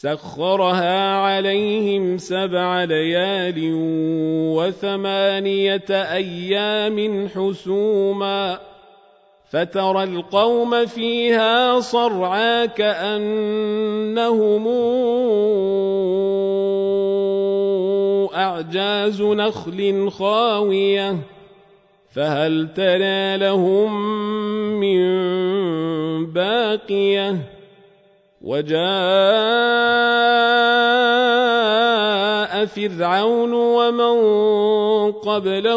سخرها عليهم سبع ليال وثمانية أيام حسوما فترى القوم فيها صرعا كأنهم أعجاز نخل خاوية فهل ترى لهم من باقية وجاء فرعون ومن قبله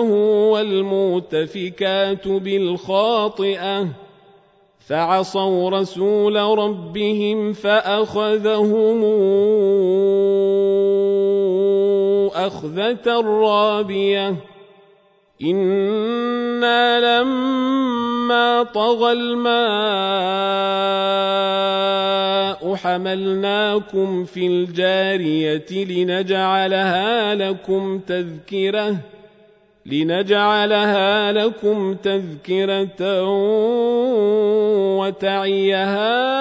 والمؤتفكات بالخاطئة فعصوا رسول ربهم فأخذهم أخذة رابية. إنا لما طغى الماء حملناكم في الجاريه لنجعلها لكم تذكره لنجعلها لكم تذكرة وتعيها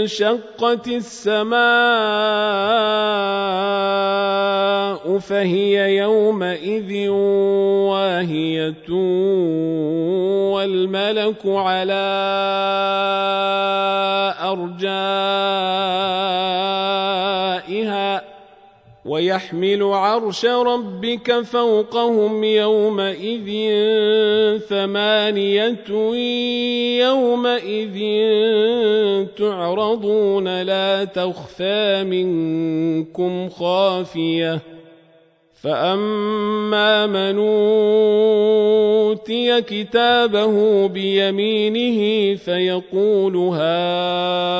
وانشقت السماء فهي يومئذ واهية والملك على أرجائها ويحمل عرش ربك فوقهم يومئذ ثمانية يومئذ تعرضون لا تخفى منكم خافية فأما من أوتي كتابه بيمينه فيقول هاؤم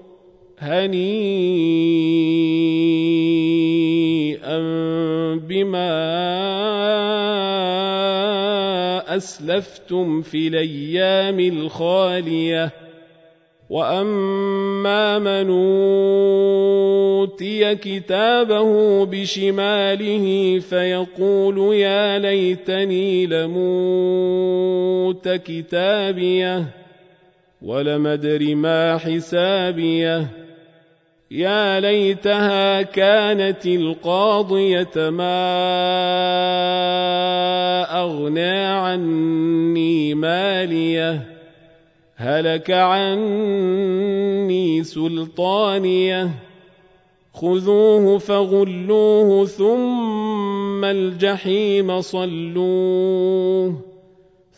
هنيئا بما أسلفتم في الأيام الخالية. وأما من أوتي كتابه بشماله فيقول يا ليتني لموت كتابيه ولم أدر ما حسابيه. يا ليتها كانت القاضية ما أغنى عني مالية هلك عني سلطانية. خذوه فغلوه ثم الجحيم صلوه.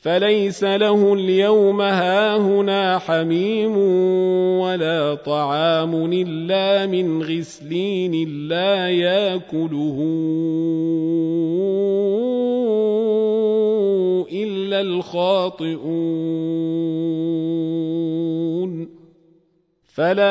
فليس له اليوم هاهنا حميم ولا طعام إلا من غسلين لا يأكله إلا الخاطئون. فلا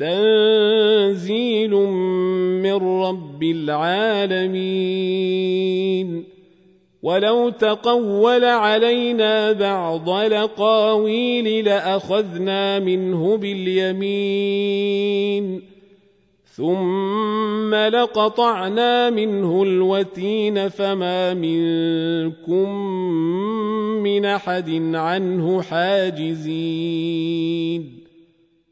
تنزيل من رب العالمين. ولو تقول علينا بعض لقاويل لأخذنا منه باليمين. ثم لقطعنا منه الوتين فما منكم من أحد عنه حاجزين.